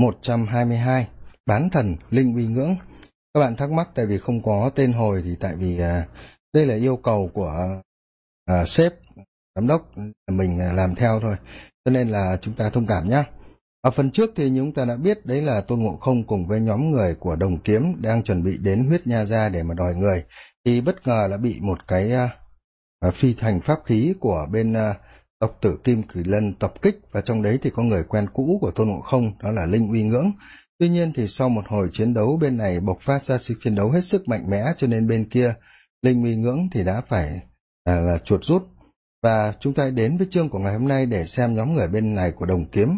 một trăm hai mươi hai bán thần linh uy ngưỡng. Các bạn thắc mắc tại vì không có tên hồi thì tại vì à, đây là yêu cầu của à, sếp giám đốc mình à, làm theo thôi. Cho nên là chúng ta thông cảm nhé ở phần trước thì chúng ta đã biết đấy là tôn ngộ không cùng với nhóm người của đồng kiếm đang chuẩn bị đến huyết nha gia để mà đòi người. Thì bất ngờ đã bị một cái à, à, phi hành pháp khí của bên à, tộc tử kim cử lân tập kích và trong đấy thì có người quen cũ của tôn ngộ không đó là linh uy ngưỡng. Tuy nhiên thì sau một hồi chiến đấu bên này bộc phát ra sự chiến đấu hết sức mạnh mẽ cho nên bên kia linh uy ngưỡng thì đã phải à, là chuột rút. Và chúng ta đến với chương của ngày hôm nay để xem nhóm người bên này của đồng kiếm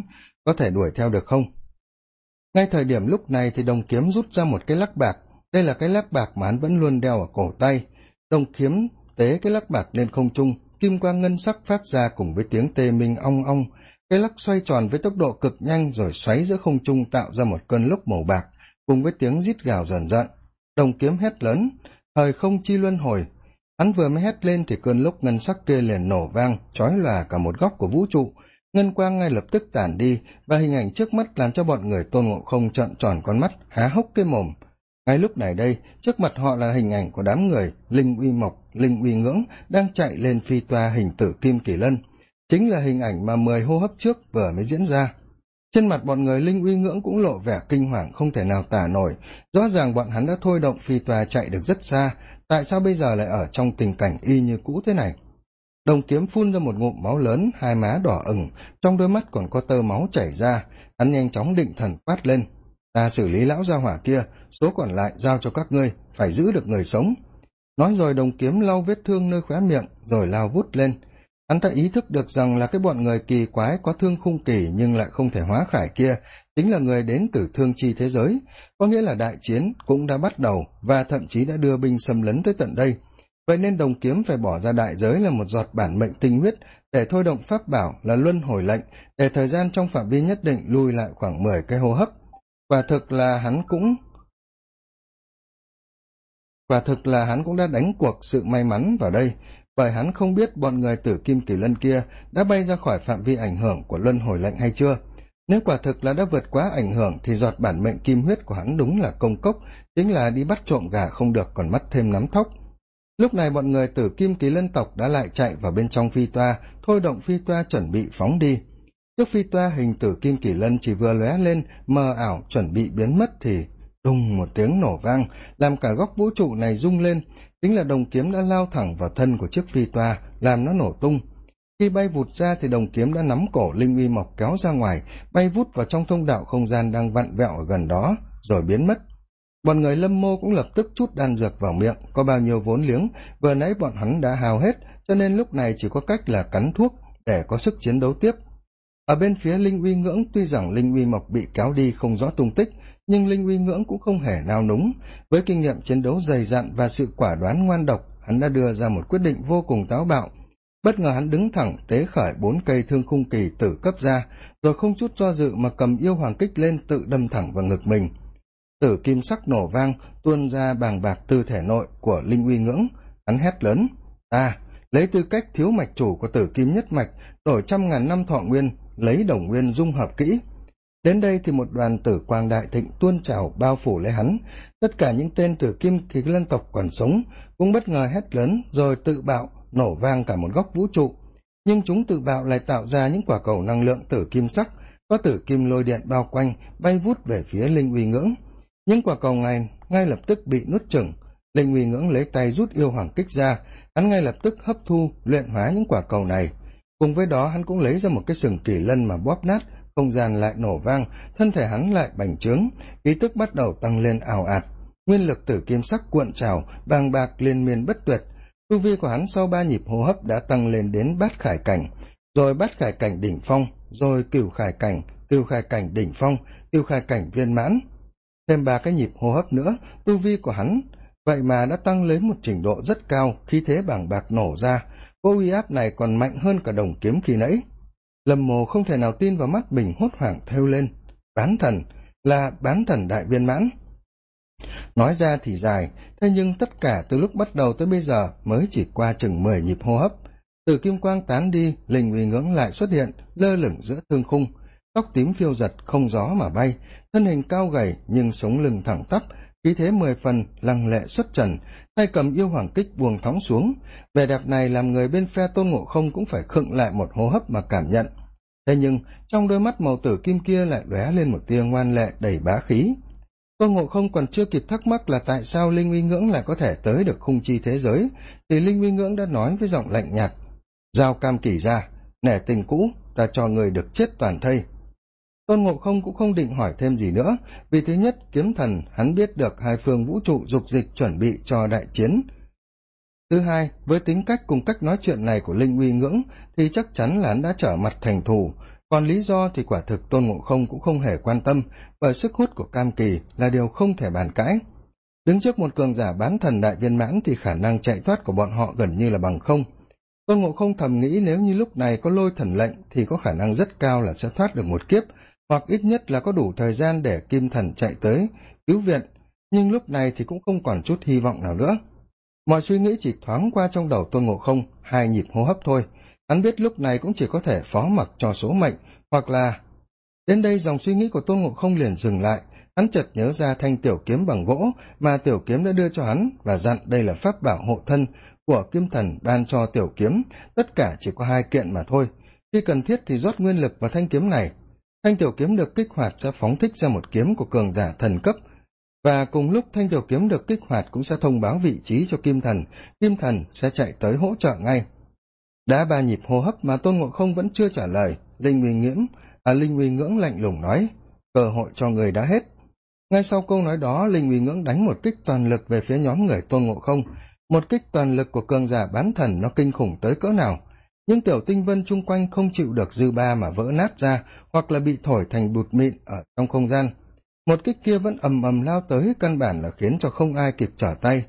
có thể đuổi theo được không. Ngay thời điểm lúc này thì đồng kiếm rút ra một cái lắc bạc. Đây là cái lắc bạc mà hắn vẫn luôn đeo ở cổ tay. Đồng kiếm tế cái lắc bạc lên không trung kim quang ngân sắc phát ra cùng với tiếng tê minh ong ong. Cái lắc xoay tròn với tốc độ cực nhanh rồi xoáy giữa không trung tạo ra một cơn lốc màu bạc, cùng với tiếng rít gào dần dận đồng kiếm hét lớn, thời không chi luân hồi. Hắn vừa mới hét lên thì cơn lốc ngân sắc kia liền nổ vang trói lòa cả một góc của vũ trụ. Ngân quang ngay lập tức tản đi, và hình ảnh trước mắt làm cho bọn người tôn ngộ không trợn tròn con mắt, há hốc cái mồm ngay lúc này đây, trước mặt họ là hình ảnh của đám người linh uy mộc, linh uy ngưỡng đang chạy lên phi toa hình tử kim kỳ lân. Chính là hình ảnh mà mười hô hấp trước vừa mới diễn ra. Trên mặt bọn người linh uy ngưỡng cũng lộ vẻ kinh hoàng, không thể nào tả nổi. Rõ ràng bọn hắn đã thôi động phi toa chạy được rất xa, tại sao bây giờ lại ở trong tình cảnh y như cũ thế này? Đồng kiếm phun ra một ngụm máu lớn, hai má đỏ ửng, trong đôi mắt còn có tơ máu chảy ra. Hắn nhanh chóng định thần quát lên, ta xử lý lão gia hỏa kia số còn lại giao cho các ngươi, phải giữ được người sống. Nói rồi đồng kiếm lau vết thương nơi khóe miệng, rồi lao vút lên. Hắn ta ý thức được rằng là cái bọn người kỳ quái có thương khung kỳ nhưng lại không thể hóa khải kia, chính là người đến từ thương chi thế giới. Có nghĩa là đại chiến cũng đã bắt đầu và thậm chí đã đưa binh xâm lấn tới tận đây. Vậy nên đồng kiếm phải bỏ ra đại giới là một giọt bản mệnh tinh huyết để thôi động pháp bảo là luân hồi lệnh, để thời gian trong phạm vi nhất định lui lại khoảng mười cái hô hấp. Quả thực là hắn cũng quả thực là hắn cũng đã đánh cuộc sự may mắn vào đây, bởi hắn không biết bọn người tử kim kỳ lân kia đã bay ra khỏi phạm vi ảnh hưởng của luân hồi lệnh hay chưa. Nếu quả thực là đã vượt quá ảnh hưởng thì giọt bản mệnh kim huyết của hắn đúng là công cốc, chính là đi bắt trộm gà không được còn mất thêm nắm thóc. Lúc này bọn người tử kim kỳ lân tộc đã lại chạy vào bên trong phi toa, thôi động phi toa chuẩn bị phóng đi. Trước phi toa hình tử kim kỳ lân chỉ vừa lóe lên, mờ ảo chuẩn bị biến mất thì đùng một tiếng nổ vang, làm cả góc vũ trụ này rung lên. Chính là đồng kiếm đã lao thẳng vào thân của chiếc phi toa, làm nó nổ tung. Khi bay vụt ra thì đồng kiếm đã nắm cổ linh uy mộc kéo ra ngoài, bay vút vào trong thông đạo không gian đang vặn vẹo ở gần đó, rồi biến mất. Bọn người lâm mô cũng lập tức chút đan dược vào miệng, có bao nhiêu vốn liếng, vừa nãy bọn hắn đã hào hết, cho nên lúc này chỉ có cách là cắn thuốc để có sức chiến đấu tiếp. Ở bên phía linh uy ngưỡng, tuy rằng linh uy mộc bị kéo đi không rõ tung tích nhưng linh uy ngưỡng cũng không hề nao núng. Với kinh nghiệm chiến đấu dày dặn và sự quả đoán ngoan độc, hắn đã đưa ra một quyết định vô cùng táo bạo. Bất ngờ hắn đứng thẳng, tế khởi bốn cây thương khung kỳ tử cấp ra, rồi không chút do dự mà cầm yêu hoàng kích lên tự đâm thẳng vào ngực mình. Tử kim sắc nổ vang, tuôn ra bàng bạc từ thể nội của linh uy ngưỡng. Hắn hét lớn, ta, lấy tư cách thiếu mạch chủ của tử kim nhất mạch, đổi trăm ngàn năm thọ nguyên, lấy đồng nguyên dung hợp kỹ đến đây thì một đoàn tử quang đại thịnh tuôn trào bao phủ lấy hắn. Tất cả những tên tử kim kỳ lân tộc còn sống cũng bất ngờ hét lớn rồi tự bạo, nổ vang cả một góc vũ trụ. Nhưng chúng tự bạo lại tạo ra những quả cầu năng lượng tử kim sắc, có tử kim lôi điện bao quanh, bay vút về phía linh uy ngưỡng. Những quả cầu này ngay lập tức bị nuốt chửng. Linh uy ngưỡng lấy tay rút yêu hoàng kích ra, hắn ngay lập tức hấp thu, luyện hóa những quả cầu này. Cùng với đó, hắn cũng lấy ra một cái sừng kỳ lân mà bóp nát không gian lại nổ vang, thân thể hắn lại bành trướng, ý tức bắt đầu tăng lên ảo ạt. Nguyên lực tử kim sắc cuộn trào, vàng bạc liên miên bất tuyệt. Tu vi của hắn sau ba nhịp hô hấp đã tăng lên đến bát khải cảnh. Rồi bát khải cảnh đỉnh phong, rồi cửu khải cảnh, cửu khải cảnh đỉnh phong, cửu khải cảnh viên mãn. Thêm ba cái nhịp hô hấp nữa, tu vi của hắn, vậy mà đã tăng lên một trình độ rất cao khí thế bảng bạc nổ ra. Cô uy áp này còn mạnh hơn cả đồng kiếm khi nãy lâm mồ không thể nào tin vào mắt mình hốt hoảng thêu lên, bán thần, là bán thần đại viên mãn. Nói ra thì dài, thế nhưng tất cả từ lúc bắt đầu tới bây giờ mới chỉ qua chừng mười nhịp hô hấp. Từ kim quang tán đi, linh uy ngưỡng lại xuất hiện, lơ lửng giữa thương khung. Tóc tím phiêu giật, không gió mà bay, thân hình cao gầy nhưng sống lưng thẳng tắp, khí thế mười phần lăng lệ xuất trần tay cầm yêu hoàng kích buông thóng xuống. Vẻ đẹp này làm người bên phe tôn ngộ không cũng phải khựng lại một hô hấp mà cảm nhận. Thế nhưng, trong đôi mắt màu tử kim kia lại lóe lên một tia ngoan lệ, đầy bá khí. Tôn ngộ không còn chưa kịp thắc mắc là tại sao linh uy ngưỡng lại có thể tới được khung chi thế giới, thì linh uy ngưỡng đã nói với giọng lạnh nhạt, giao cam kỳ ra, nể tình cũ, ta cho người được chết toàn thây tôn ngộ không cũng không định hỏi thêm gì nữa. Vì thứ nhất, kiếm thần, hắn biết được hai phương vũ trụ dục dịch chuẩn bị cho đại chiến. Thứ hai, với tính cách cùng cách nói chuyện này của linh uy ngưỡng, thì chắc chắn là hắn đã trở mặt thành thù. Còn lý do thì quả thực tôn ngộ không cũng không hề quan tâm, bởi sức hút của cam kỳ là điều không thể bàn cãi. Đứng trước một cường giả bán thần đại viên mãn thì khả năng chạy thoát của bọn họ gần như là bằng không. Tôn ngộ không thầm nghĩ nếu như lúc này có lôi thần lệnh thì có khả năng rất cao là sẽ thoát được một kiếp hoặc ít nhất là có đủ thời gian để kim thần chạy tới, cứu viện, nhưng lúc này thì cũng không còn chút hy vọng nào nữa. Mọi suy nghĩ chỉ thoáng qua trong đầu tôn ngộ không, hai nhịp hô hấp thôi. Hắn biết lúc này cũng chỉ có thể phó mặc cho số mệnh, hoặc là đến đây dòng suy nghĩ của tôn ngộ không liền dừng lại. Hắn chợt nhớ ra thanh tiểu kiếm bằng gỗ mà tiểu kiếm đã đưa cho hắn và dặn đây là pháp bảo hộ thân của kim thần ban cho tiểu kiếm. Tất cả chỉ có hai kiện mà thôi. Khi cần thiết thì rót nguyên lực vào thanh kiếm này thanh tiểu kiếm được kích hoạt sẽ phóng thích ra một kiếm của cường giả thần cấp. Và cùng lúc thanh tiểu kiếm được kích hoạt cũng sẽ thông báo vị trí cho kim thần. Kim thần sẽ chạy tới hỗ trợ ngay. Đã ba nhịp hô hấp mà tôn ngộ không vẫn chưa trả lời, linh uy nghiễm à linh uy ngưỡng lạnh lùng nói, cơ hội cho người đã hết. Ngay sau câu nói đó, linh uy ngưỡng đánh một kích toàn lực về phía nhóm người tôn ngộ không. Một kích toàn lực của cường giả bán thần nó kinh khủng tới cỡ nào nhưng tiểu tinh vân chung quanh không chịu được dư ba mà vỡ nát ra, hoặc là bị thổi thành bụt mịn ở trong không gian. Một kích kia vẫn ầm ầm lao tới, căn bản là khiến cho không ai kịp trở tay.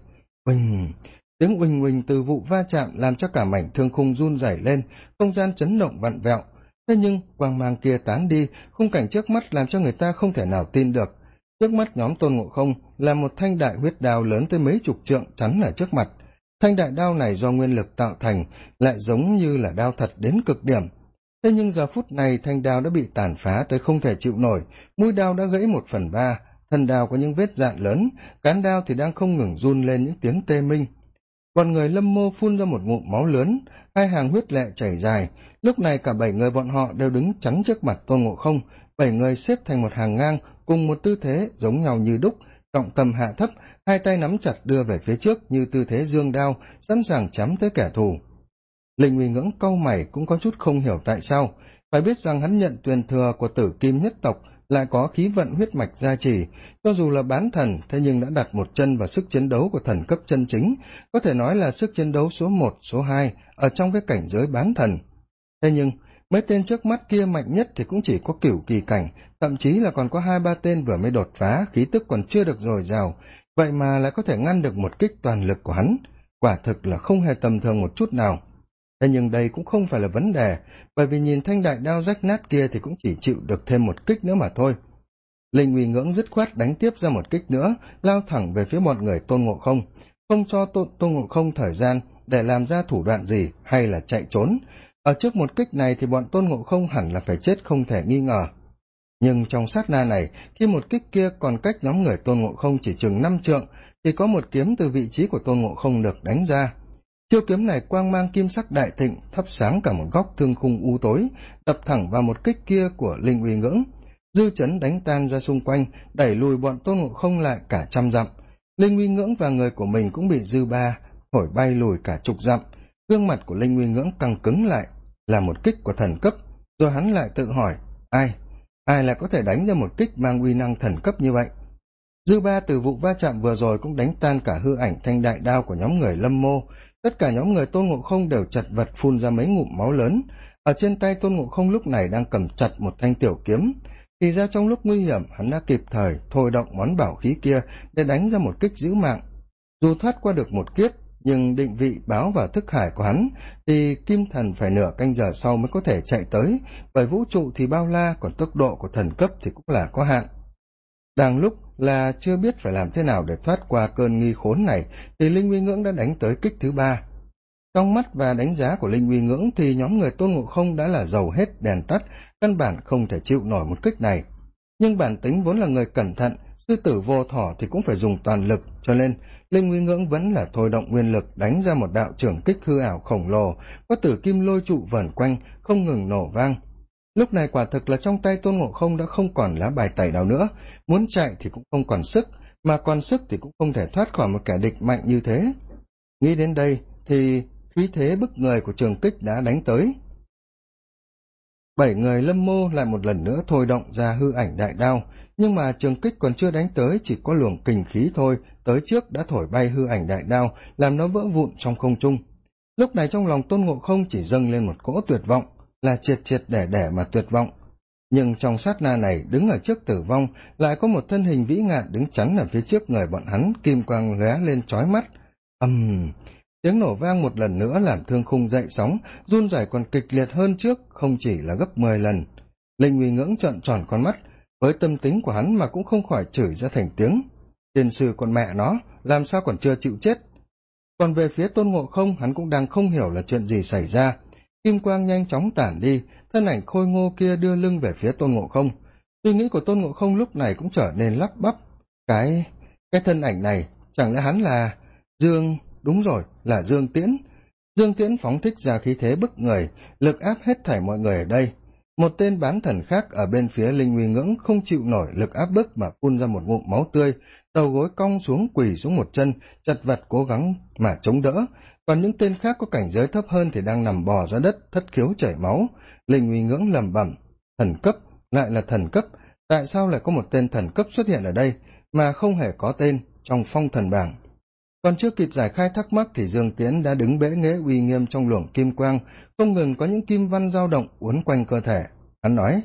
Uỳnh tiếng uỳnh uỳnh từ vụ va chạm làm cho cả mảnh thương khung run rẩy lên, không gian chấn động vặn vẹo. Thế nhưng, quang mang kia tán đi, khung cảnh trước mắt làm cho người ta không thể nào tin được. Trước mắt nhóm tôn ngộ không là một thanh đại huyết đao lớn tới mấy chục trượng chắn ở trước mặt thanh đại đao này do nguyên lực tạo thành, lại giống như là đao thật đến cực điểm. Thế nhưng giờ phút này thanh đao đã bị tàn phá tới không thể chịu nổi, mũi đao đã gãy một phần ba, thân đao có những vết dạn lớn, cán đao thì đang không ngừng run lên những tiếng tê minh. Còn người lâm mô phun ra một ngụm máu lớn, hai hàng huyết lệ chảy dài. Lúc này cả bảy người bọn họ đều đứng chắn trước mặt tôn ngộ không, bảy người xếp thành một hàng ngang cùng một tư thế giống nhau như đúc trọng tâm hạ thấp, hai tay nắm chặt đưa về phía trước như tư thế dương đao, sẵn sàng chắm tới kẻ thù. Linh uy ngưỡng câu mày cũng có chút không hiểu tại sao. Phải biết rằng hắn nhận tuyền thừa của tử kim nhất tộc lại có khí vận huyết mạch gia trì. Cho dù là bán thần, thế nhưng đã đặt một chân vào sức chiến đấu của thần cấp chân chính. Có thể nói là sức chiến đấu số một, số hai ở trong cái cảnh giới bán thần. Thế nhưng, mấy tên trước mắt kia mạnh nhất thì cũng chỉ có cửu kỳ cảnh thậm chí là còn có hai ba tên vừa mới đột phá khí tức còn chưa được dồi dào vậy mà lại có thể ngăn được một kích toàn lực của hắn. Quả thực là không hề tầm thường một chút nào. Thế nhưng đây cũng không phải là vấn đề bởi vì nhìn thanh đại đao rách nát kia thì cũng chỉ chịu được thêm một kích nữa mà thôi. Linh uy ngưỡng dứt khoát đánh tiếp ra một kích nữa lao thẳng về phía bọn người tôn ngộ không. Không cho tôn, tôn ngộ không thời gian để làm ra thủ đoạn gì hay là chạy trốn. Ở trước một kích này thì bọn tôn ngộ không hẳn là phải chết không thể nghi ngờ nhưng trong sát na này, khi một kích kia còn cách nhóm người tôn ngộ không chỉ chừng năm trượng, thì có một kiếm từ vị trí của tôn ngộ không được đánh ra. Chiêu kiếm này quang mang kim sắc đại thịnh, thắp sáng cả một góc thương khung u tối, đập thẳng vào một kích kia của linh uy ngưỡng. Dư chấn đánh tan ra xung quanh, đẩy lùi bọn tôn ngộ không lại cả trăm dặm. Linh uy ngưỡng và người của mình cũng bị dư ba thổi bay lùi cả chục dặm. Gương mặt của linh uy ngưỡng căng cứng lại, là một kích của thần cấp, rồi hắn lại tự hỏi, ai ai lại có thể đánh ra một kích mang uy năng thần cấp như vậy? Dư ba từ vụ va chạm vừa rồi cũng đánh tan cả hư ảnh thanh đại đao của nhóm người lâm mô. Tất cả nhóm người tôn ngộ không đều chật vật phun ra mấy ngụm máu lớn. Ở trên tay tôn ngộ không lúc này đang cầm chặt một thanh tiểu kiếm. Thì ra trong lúc nguy hiểm, hắn đã kịp thời thôi động món bảo khí kia để đánh ra một kích giữ mạng. Dù thoát qua được một kiếp nhưng định vị báo vào thức hải của hắn thì kim thần phải nửa canh giờ sau mới có thể chạy tới, bởi vũ trụ thì bao la, còn tốc độ của thần cấp thì cũng là có hạn. Đang lúc là chưa biết phải làm thế nào để thoát qua cơn nghi khốn này, thì linh nguyên ngưỡng đã đánh tới kích thứ ba. Trong mắt và đánh giá của linh uy ngưỡng thì nhóm người tôn ngộ không đã là giàu hết đèn tắt, căn bản không thể chịu nổi một kích này. Nhưng bản tính vốn là người cẩn thận, sư tử vô thỏ thì cũng phải dùng toàn lực, cho nên linh Nguyên ngưỡng vẫn là thôi động nguyên lực, đánh ra một đạo trưởng kích hư ảo khổng lồ. Có tử kim lôi trụ vẩn quanh, không ngừng nổ vang. Lúc này quả thực là trong tay tôn ngộ không đã không còn lá bài tẩy nào nữa. Muốn chạy thì cũng không còn sức, mà còn sức thì cũng không thể thoát khỏi một kẻ địch mạnh như thế. Nghĩ đến đây thì khí thế bức người của trường kích đã đánh tới. Bảy người lâm mô lại một lần nữa thôi động ra hư ảnh đại đao. Nhưng mà trường kích còn chưa đánh tới, chỉ có luồng kình khí thôi tới trước đã thổi bay hư ảnh đại đao, làm nó vỡ vụn trong không trung. Lúc này trong lòng tôn ngộ không chỉ dâng lên một cỗ tuyệt vọng, là triệt triệt đẻ đẻ mà tuyệt vọng. Nhưng trong sát na này đứng ở trước tử vong, lại có một thân hình vĩ ngạn đứng chắn ở phía trước người bọn hắn, kim quang lóe lên trói mắt. Ầm! Tiếng nổ vang một lần nữa làm thương khung dậy sóng, run rẩy còn kịch liệt hơn trước, không chỉ là gấp mười lần. Linh uy ngưỡng trợn tròn con mắt, với tâm tính của hắn mà cũng không khỏi chửi ra thành tiếng tiền sư con mẹ nó, làm sao còn chưa chịu chết? Còn về phía tôn ngộ không, hắn cũng đang không hiểu là chuyện gì xảy ra. Kim quang nhanh chóng tản đi, thân ảnh khôi ngô kia đưa lưng về phía tôn ngộ không. Suy nghĩ của tôn ngộ không lúc này cũng trở nên lắp bắp. Cái cái thân ảnh này, chẳng lẽ hắn là dương, đúng rồi, là dương tiễn. Dương tiễn phóng thích ra khí thế bức người, lực áp hết thảy mọi người ở đây một tên bán thần khác ở bên phía linh nguy ngưỡng không chịu nổi lực áp bức mà phun ra một ngụm máu tươi. Đầu gối cong xuống, quỳ xuống một chân, chật vật cố gắng mà chống đỡ. Còn những tên khác có cảnh giới thấp hơn thì đang nằm bò ra đất, thất khiếu chảy máu. Linh nguy ngưỡng lẩm bẩm, thần cấp, lại là thần cấp, tại sao lại có một tên thần cấp xuất hiện ở đây mà không hề có tên trong phong thần bảng? Còn chưa kịp giải khai thắc mắc thì dương tiến đã đứng bẽ nghế uy nghiêm trong luồng kim quang, không ngừng có những kim văn dao động uốn quanh cơ thể. Hắn nói,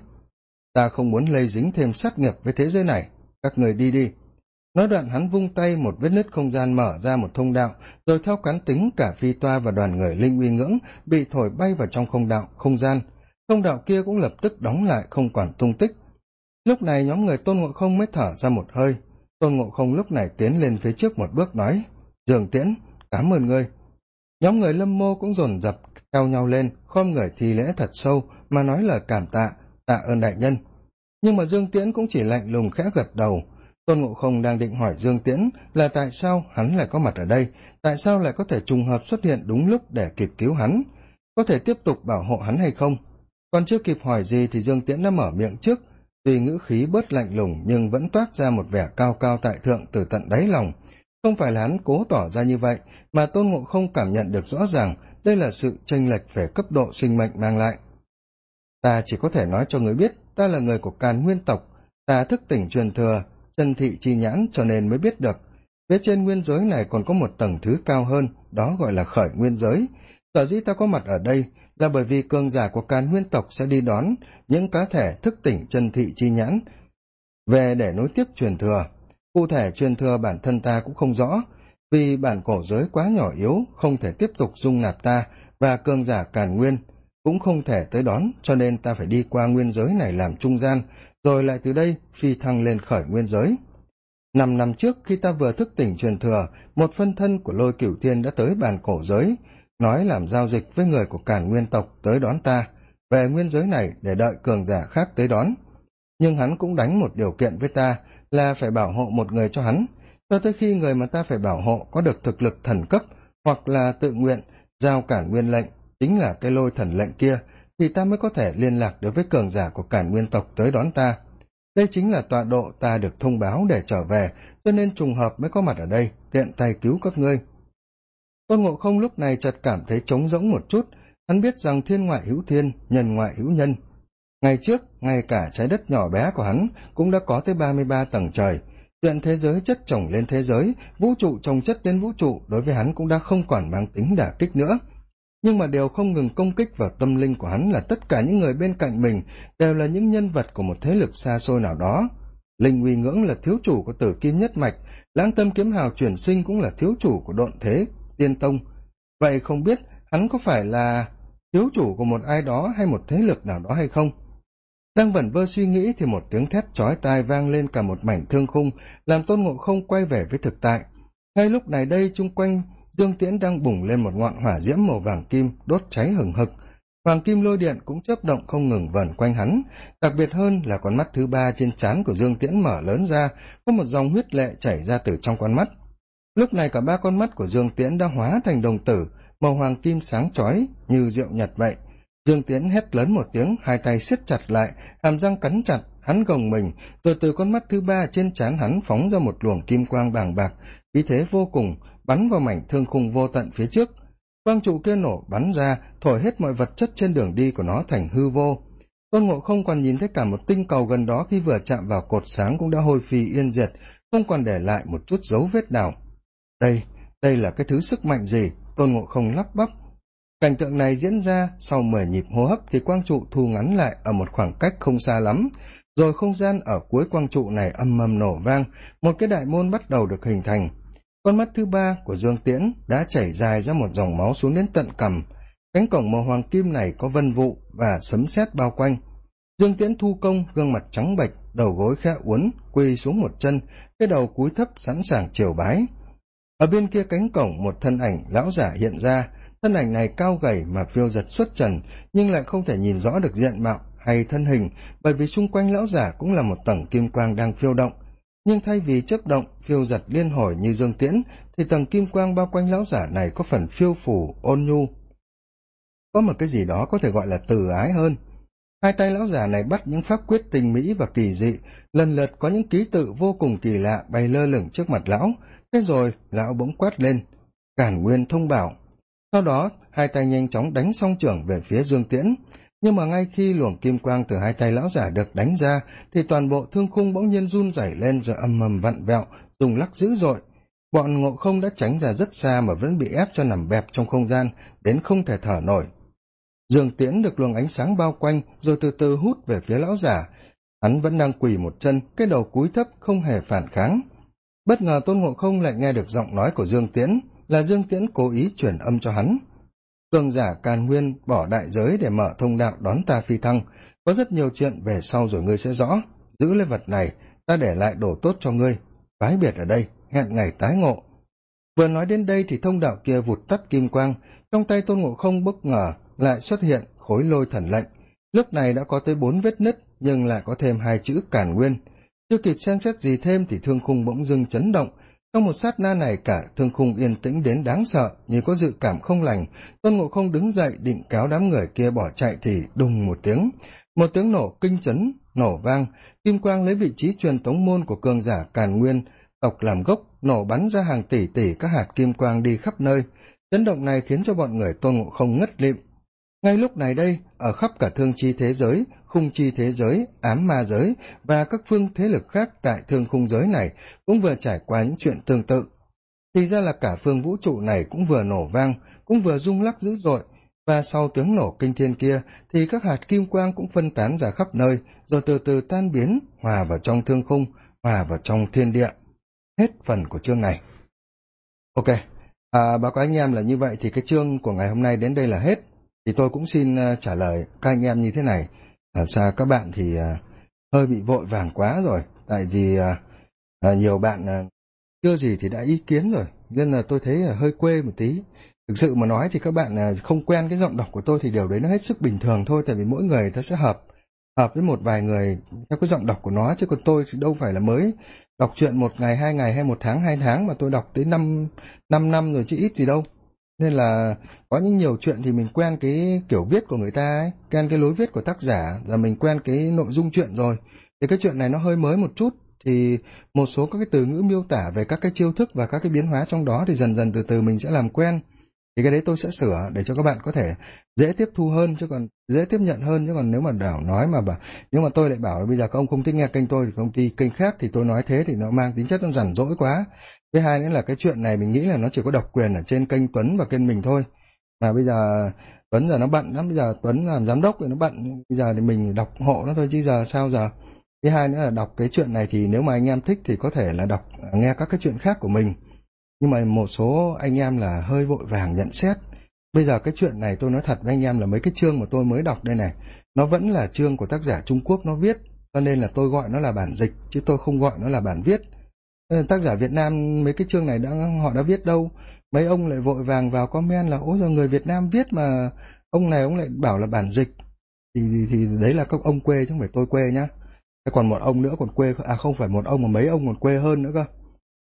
ta không muốn lây dính thêm sát nghiệp với thế giới này. Các người đi đi. Nói đoạn hắn vung tay một vết nứt không gian mở ra một thông đạo, rồi theo cán tính cả phi toa và đoàn người linh uy ngưỡng bị thổi bay vào trong không đạo, không gian. Thông đạo kia cũng lập tức đóng lại, không quản tung tích. Lúc này nhóm người tôn ngộ không mới thở ra một hơi. Tôn ngộ không lúc này tiến lên phía trước một bước, nói dường tiễn, cảm ơn ngươi. Nhóm người lâm mô cũng dồn dập theo nhau lên, khom người thi lễ thật sâu, mà nói lời cảm tạ tạ ơn đại nhân. Nhưng mà dương tiễn cũng chỉ lạnh lùng khẽ gật đầu. Tôn ngộ không đang định hỏi dương tiễn là tại sao hắn lại có mặt ở đây, tại sao lại có thể trùng hợp xuất hiện đúng lúc để kịp cứu hắn, có thể tiếp tục bảo hộ hắn hay không? Còn chưa kịp hỏi gì thì dương tiễn đã mở miệng trước. Tuy ngữ khí bớt lạnh lùng nhưng vẫn toát ra một vẻ cao cao tại thượng từ tận đáy lòng không phải là hắn cố tỏ ra như vậy, mà tôn ngộ không cảm nhận được rõ ràng đây là sự chênh lệch về cấp độ sinh mệnh mang lại. Ta chỉ có thể nói cho người biết, ta là người của càn nguyên tộc. Ta thức tỉnh truyền thừa, chân thị chi nhãn cho nên mới biết được. Phía trên nguyên giới này còn có một tầng thứ cao hơn, đó gọi là khởi nguyên giới. Sở dĩ ta có mặt ở đây là bởi vì cường giả của càn nguyên tộc sẽ đi đón những cá thể thức tỉnh chân thị chi nhãn. Về để nối tiếp truyền thừa cụ thể truyền thừa bản thân ta cũng không rõ, vì bản cổ giới quá nhỏ yếu, không thể tiếp tục dung nạp ta và cường giả càn nguyên, cũng không thể tới đón, cho nên ta phải đi qua nguyên giới này làm trung gian, rồi lại từ đây phi thăng lên khởi nguyên giới. Năm năm trước, khi ta vừa thức tỉnh truyền thừa, một phân thân của lôi cửu thiên đã tới bàn cổ giới, nói làm giao dịch với người của càn nguyên tộc tới đón ta, về nguyên giới này để đợi cường giả khác tới đón. Nhưng hắn cũng đánh một điều kiện với ta là phải bảo hộ một người cho hắn, cho tới khi người mà ta phải bảo hộ có được thực lực thần cấp hoặc là tự nguyện giao cản nguyên lệnh chính là cái lôi thần lệnh kia, thì ta mới có thể liên lạc được với cường giả của cản nguyên tộc tới đón ta. Đây chính là tọa độ ta được thông báo để trở về, cho nên trùng hợp mới có mặt ở đây, tiện tay cứu các ngươi. Tôn ngộ không lúc này chợt cảm thấy trống rỗng một chút. Hắn biết rằng thiên ngoại hữu thiên, nhân ngoại hữu nhân ngày trước, ngay cả trái đất nhỏ bé của hắn cũng đã có tới ba mươi ba tầng trời. Chuyện thế giới chất chồng lên thế giới, vũ trụ trồng chất lên vũ trụ đối với hắn cũng đã không còn mang tính đả kích nữa. Nhưng mà điều không ngừng công kích vào tâm linh của hắn là tất cả những người bên cạnh mình đều là những nhân vật của một thế lực xa xôi nào đó. Linh uy ngưỡng là thiếu chủ của tử kim nhất mạch, lãng tâm kiếm hào chuyển sinh cũng là thiếu chủ của độn thế, tiên tông. Vậy không biết hắn có phải là thiếu chủ của một ai đó hay một thế lực nào đó hay không? Đang vẩn vơ suy nghĩ thì một tiếng thét chói tai vang lên cả một mảnh thương khung, làm tôn ngộ không quay về với thực tại. Ngay lúc này đây, chung quanh, dương tiễn đang bùng lên một ngọn hỏa diễm màu vàng kim, đốt cháy hừng hực. Hoàng kim lôi điện cũng chớp động không ngừng vẩn quanh hắn. Đặc biệt hơn là con mắt thứ ba trên trán của dương tiễn mở lớn ra, có một dòng huyết lệ chảy ra từ trong con mắt. Lúc này cả ba con mắt của dương tiễn đã hóa thành đồng tử, màu hoàng kim sáng chói như rượu nhật vậy dương Tiến hét lớn một tiếng, hai tay siết chặt lại, hàm răng cắn chặt, hắn gồng mình. Rồi từ con mắt thứ ba trên trán hắn phóng ra một luồng kim quang bàng bạc, khí thế vô cùng, bắn vào mảnh thương khung vô tận phía trước. Quang trụ kia nổ, bắn ra, thổi hết mọi vật chất trên đường đi của nó thành hư vô. Tôn ngộ không còn nhìn thấy cả một tinh cầu gần đó khi vừa chạm vào cột sáng cũng đã hôi phi yên diệt, không còn để lại một chút dấu vết nào. Đây đây là cái thứ sức mạnh gì? Tôn ngộ không lắp bắp cảnh tượng này diễn ra sau mười nhịp hô hấp thì quang trụ thu ngắn lại ở một khoảng cách không xa lắm. Rồi không gian ở cuối quang trụ này âm mầm nổ vang, một cái đại môn bắt đầu được hình thành. Con mắt thứ ba của dương tiễn đã chảy dài ra một dòng máu xuống đến tận cằm. Cánh cổng màu hoàng kim này có vân vụ và sấm sét bao quanh. Dương tiễn thu công, gương mặt trắng bệch, đầu gối khẽ uốn, quỳ xuống một chân, cái đầu cúi thấp sẵn sàng chiều bái. Ở bên kia cánh cổng, một thân ảnh lão giả hiện ra thân ảnh này cao gầy mà phiêu giật xuất trần, nhưng lại không thể nhìn rõ được diện mạo hay thân hình, bởi vì xung quanh lão giả cũng là một tầng kim quang đang phiêu động. Nhưng thay vì chấp động, phiêu giật liên hồi như dương tiễn, thì tầng kim quang bao quanh lão giả này có phần phiêu phủ ôn nhu. Có một cái gì đó có thể gọi là từ ái hơn. Hai tay lão giả này bắt những pháp quyết tình mỹ và kỳ dị, lần lượt có những ký tự vô cùng kỳ lạ bay lơ lửng trước mặt lão. Thế rồi, lão bỗng quát lên cản nguyên thông bảo sau đó, hai tay nhanh chóng đánh song trưởng về phía dương tiễn. Nhưng mà ngay khi luồng kim quang từ hai tay lão giả được đánh ra, thì toàn bộ thương khung bỗng nhiên run rẩy lên rồi âm mầm vặn vẹo dùng lắc dữ dội. Bọn ngộ không đã tránh ra rất xa mà vẫn bị ép cho nằm bẹp trong không gian, đến không thể thở nổi. Dương tiễn được luồng ánh sáng bao quanh, rồi từ từ hút về phía lão giả. Hắn vẫn đang quỳ một chân, cái đầu cúi thấp, không hề phản kháng. Bất ngờ tôn ngộ không lại nghe được giọng nói của dương tiễn là dương tiễn cố ý chuyển âm cho hắn. Cường giả càn nguyên bỏ đại giới để mở thông đạo đón ta phi thăng. Có rất nhiều chuyện về sau rồi ngươi sẽ rõ. Giữ lấy vật này, ta để lại đồ tốt cho ngươi. Bái biệt ở đây, hẹn ngày tái ngộ. Vừa nói đến đây thì thông đạo kia vụt tắt kim quang. Trong tay tôn ngộ không bất ngờ, lại xuất hiện khối lôi thần lệnh. Lúc này đã có tới bốn vết nứt, nhưng lại có thêm hai chữ Càn nguyên. Chưa kịp xem xét gì thêm thì thương khung bỗng dưng chấn động trong một sát na này cả thương khung yên tĩnh đến đáng sợ, như có dự cảm không lành, tôn ngộ không đứng dậy định cáo đám người kia bỏ chạy thì đùng một tiếng. Một tiếng nổ kinh chấn, nổ vang. Kim quang lấy vị trí truyền tống môn của cường giả càn nguyên, tộc làm gốc, nổ bắn ra hàng tỷ tỷ các hạt kim quang đi khắp nơi. Chấn động này khiến cho bọn người tôn ngộ không ngất lịm. Ngay lúc này đây, ở khắp cả thương chi thế giới khung chi thế giới ám ma giới và các phương thế lực khác tại thương khung giới này cũng vừa trải qua những chuyện tương tự. Thì ra là cả phương vũ trụ này cũng vừa nổ vang cũng vừa rung lắc dữ dội. Và sau tiếng nổ kinh thiên kia thì các hạt kim quang cũng phân tán ra khắp nơi rồi từ từ tan biến hòa vào trong thương khung hòa vào trong thiên địa. Hết phần của chương này. Ok. À, báo cáo anh em là như vậy thì cái chương của ngày hôm nay đến đây là hết. Thì tôi cũng xin à, trả lời các anh em như thế này à, xa các bạn thì à, hơi bị vội vàng quá rồi. Tại vì à, à, nhiều bạn à, chưa gì thì đã ý kiến rồi. Nên là tôi thấy là hơi quê một tí. Thực sự mà nói thì các bạn à, không quen cái giọng đọc của tôi thì điều đấy nó hết sức bình thường thôi. Tại vì mỗi người ta sẽ hợp hợp với một vài người theo cái giọng đọc của nó. Chứ còn tôi thì đâu phải là mới đọc truyện một ngày hai ngày hay một tháng hai tháng mà tôi đọc tới năm năm năm rồi chứ ít gì đâu nên là có những nhiều chuyện thì mình quen cái kiểu viết của người ta ấy, quen cái lối viết của tác giả là mình quen cái nội dung chuyện rồi. Thì cái chuyện này nó hơi mới một chút, thì một số các cái từ ngữ miêu tả về các cái chiêu thức và các cái biến hóa trong đó thì dần dần từ từ mình sẽ làm quen thì cái đấy tôi sẽ sửa để cho các bạn có thể dễ tiếp thu hơn, chứ còn dễ tiếp nhận hơn, chứ còn nếu mà đảo nói mà bảo nếu mà tôi lại bảo là bây giờ các ông không thích nghe kênh tôi, thì công ty kênh khác thì tôi nói thế thì nó mang tính chất nó rằn rỗi quá. Thứ hai nữa là cái chuyện này mình nghĩ là nó chỉ có độc quyền ở trên kênh tuấn và kênh mình thôi. Mà bây giờ tuấn giờ nó bận lắm, bây giờ tuấn làm giám đốc thì nó bận, bây giờ thì mình đọc hộ nó thôi chứ giờ sao giờ? Thứ hai nữa là đọc cái chuyện này thì nếu mà anh em thích thì có thể là đọc à, nghe các cái chuyện khác của mình nhưng mà một số anh em là hơi vội vàng nhận xét. Bây giờ cái chuyện này tôi nói thật với anh em là mấy cái chương mà tôi mới đọc đây này nó vẫn là chương của tác giả trung quốc nó viết. Cho nên là tôi gọi nó là bản dịch chứ tôi không gọi nó là bản viết. Ờ, tác giả việt nam mấy cái chương này đã họ đã viết đâu? Mấy ông lại vội vàng vào comment là ôi rồi người việt nam viết mà ông này ông lại bảo là bản dịch. Thì thì, thì đấy là các ông quê chứ không phải tôi quê nhá. Còn một ông nữa còn quê à không phải một ông mà mấy ông còn quê hơn nữa cơ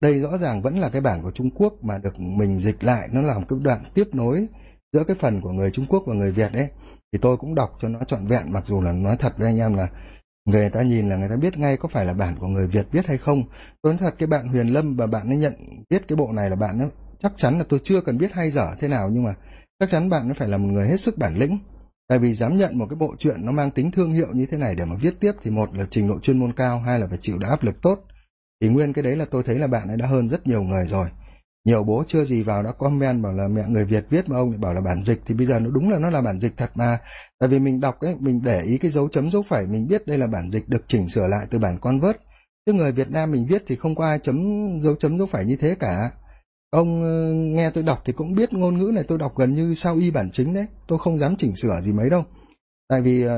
đây rõ ràng vẫn là cái bản của trung quốc mà được mình dịch lại. Nó làm cái đoạn tiếp nối giữa cái phần của người trung quốc và người việt ấy. Thì tôi cũng đọc cho nó trọn vẹn, mặc dù là nói thật với anh em là người ta nhìn là người ta biết ngay có phải là bản của người việt viết hay không. Tôi nói thật, cái bạn huyền lâm và bạn ấy nhận viết cái bộ này là bạn ấy, chắc chắn là tôi chưa cần biết hay dở thế nào, nhưng mà chắc chắn bạn ấy phải là một người hết sức bản lĩnh. Tại vì dám nhận một cái bộ truyện nó mang tính thương hiệu như thế này để mà viết tiếp thì một là trình độ chuyên môn cao, hai là phải chịu được áp lực tốt thì nguyên cái đấy là tôi thấy là bạn ấy đã hơn rất nhiều người rồi. Nhiều bố chưa gì vào đã comment bảo là mẹ người việt viết mà ông lại bảo là bản dịch, thì bây giờ nó đúng là nó là bản dịch thật mà. Tại vì mình đọc ấy, mình để ý cái dấu chấm dấu phẩy, mình biết đây là bản dịch được chỉnh sửa lại từ bản con vớt chứ người việt nam mình viết thì không có ai chấm dấu chấm dấu phẩy như thế cả. Ông ờ, nghe tôi đọc thì cũng biết ngôn ngữ này, tôi đọc gần như sao y bản chính đấy. Tôi không dám chỉnh sửa gì mấy đâu tại vì uh,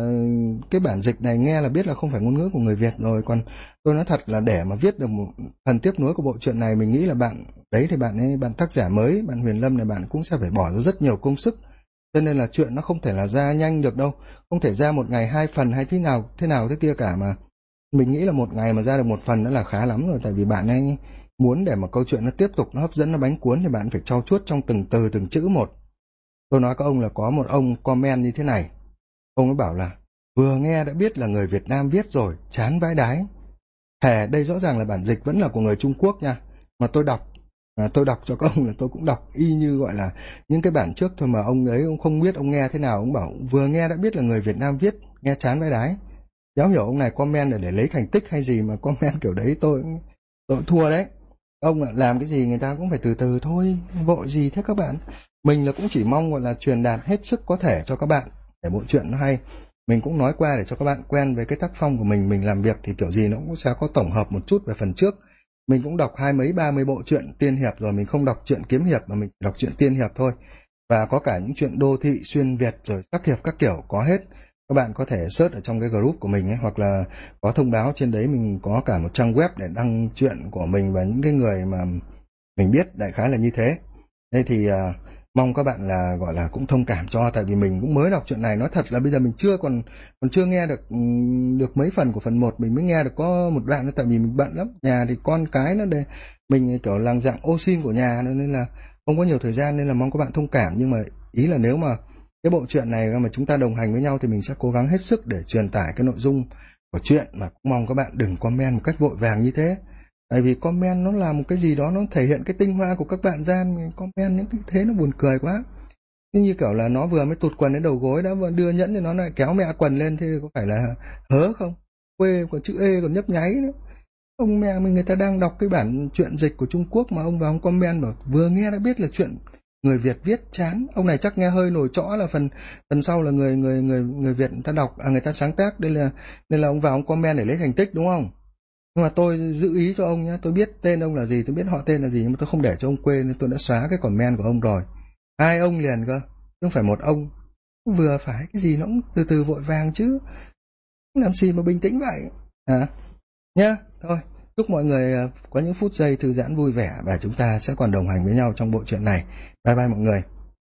cái bản dịch này nghe là biết là không phải ngôn ngữ của người việt rồi còn tôi nói thật là để mà viết được một phần tiếp nối của bộ truyện này mình nghĩ là bạn đấy thì bạn ấy bạn tác giả mới bạn huyền lâm này bạn cũng sẽ phải bỏ ra rất nhiều công sức. Cho nên là chuyện nó không thể là ra nhanh được đâu không thể ra một ngày hai phần hay thế nào thế nào thế kia cả mà. Mình nghĩ là một ngày mà ra được một phần đó là khá lắm rồi tại vì bạn ấy muốn để mà câu chuyện nó tiếp tục nó hấp dẫn nó bánh cuốn thì bạn phải trau chuốt trong từng từ từng chữ một. Tôi nói các ông là có một ông comment như thế này ông ấy bảo là vừa nghe đã biết là người việt nam viết rồi chán vãi đái. Thề đây rõ ràng là bản dịch vẫn là của người trung quốc nha. Mà tôi đọc à, tôi đọc cho các ông là tôi cũng đọc y như gọi là những cái bản trước thôi mà ông ấy ông không biết ông nghe thế nào. Ông bảo vừa nghe đã biết là người việt nam viết nghe chán vãi đái. Giáo hiểu ông này comment là để lấy thành tích hay gì mà comment kiểu đấy tôi tôi thua đấy. Ông ạ làm cái gì người ta cũng phải từ từ thôi vội gì thế các bạn? Mình là cũng chỉ mong gọi là truyền đạt hết sức có thể cho các bạn để bộ chuyện nó hay. Mình cũng nói qua để cho các bạn quen với cái tác phong của mình mình làm việc thì kiểu gì nó cũng sẽ có tổng hợp một chút về phần trước. Mình cũng đọc hai mấy ba mươi bộ truyện tiên hiệp rồi mình không đọc truyện kiếm hiệp mà mình đọc truyện tiên hiệp thôi. Và có cả những chuyện đô thị xuyên việt rồi các hiệp các kiểu có hết. Các bạn có thể search ở trong cái group của mình ấy hoặc là có thông báo trên đấy mình có cả một trang web để đăng chuyện của mình và những cái người mà mình biết đại khái là như thế. Đây thì uh, mong các bạn là, gọi là, cũng thông cảm cho, tại vì mình cũng mới đọc chuyện này. Nói thật là bây giờ mình chưa còn còn chưa nghe được được mấy phần của phần một. Mình mới nghe được có một đoạn nữa tại vì mình bận lắm. Nhà thì con cái nó để mình kiểu làng dạng ô xin của nhà nên là không có nhiều thời gian, nên là mong các bạn thông cảm. Nhưng mà ý là nếu mà cái bộ truyện này mà chúng ta đồng hành với nhau thì mình sẽ cố gắng hết sức để truyền tải cái nội dung của chuyện. Mà cũng mong các bạn đừng comment một cách vội vàng như thế tại vì comment nó là một cái gì đó, nó thể hiện cái tinh hoa của các bạn ra comment những cái thế nó buồn cười quá. Nhưng như kiểu là nó vừa mới tụt quần đến đầu gối, đã đưa nhẫn thì nó lại kéo mẹ quần lên thì có phải là hớ không? Quê còn chữ e còn nhấp nháy nữa. Ông mẹ mình, người ta đang đọc cái bản chuyện dịch của trung quốc mà ông vào ông comment bảo, vừa nghe đã biết là chuyện người việt viết chán. Ông này chắc nghe hơi nổi trõ là phần phần sau là người người người người việt người ta đọc à người ta sáng tác. Đây là nên là ông vào ông comment để lấy thành tích, đúng không? Nhưng mà tôi giữ ý cho ông nhé, tôi biết tên ông là gì, tôi biết họ tên là gì, nhưng mà tôi không để cho ông quên, nên tôi đã xóa cái comment của ông rồi. Hai ông liền cơ không phải một ông. Vừa phải cái gì nó cũng từ từ vội vàng chứ. Làm gì mà bình tĩnh vậy? À nhá, thôi, chúc mọi người à, có những phút giây thư giãn vui vẻ và chúng ta sẽ còn đồng hành với nhau trong bộ truyện này. Bye bye mọi người.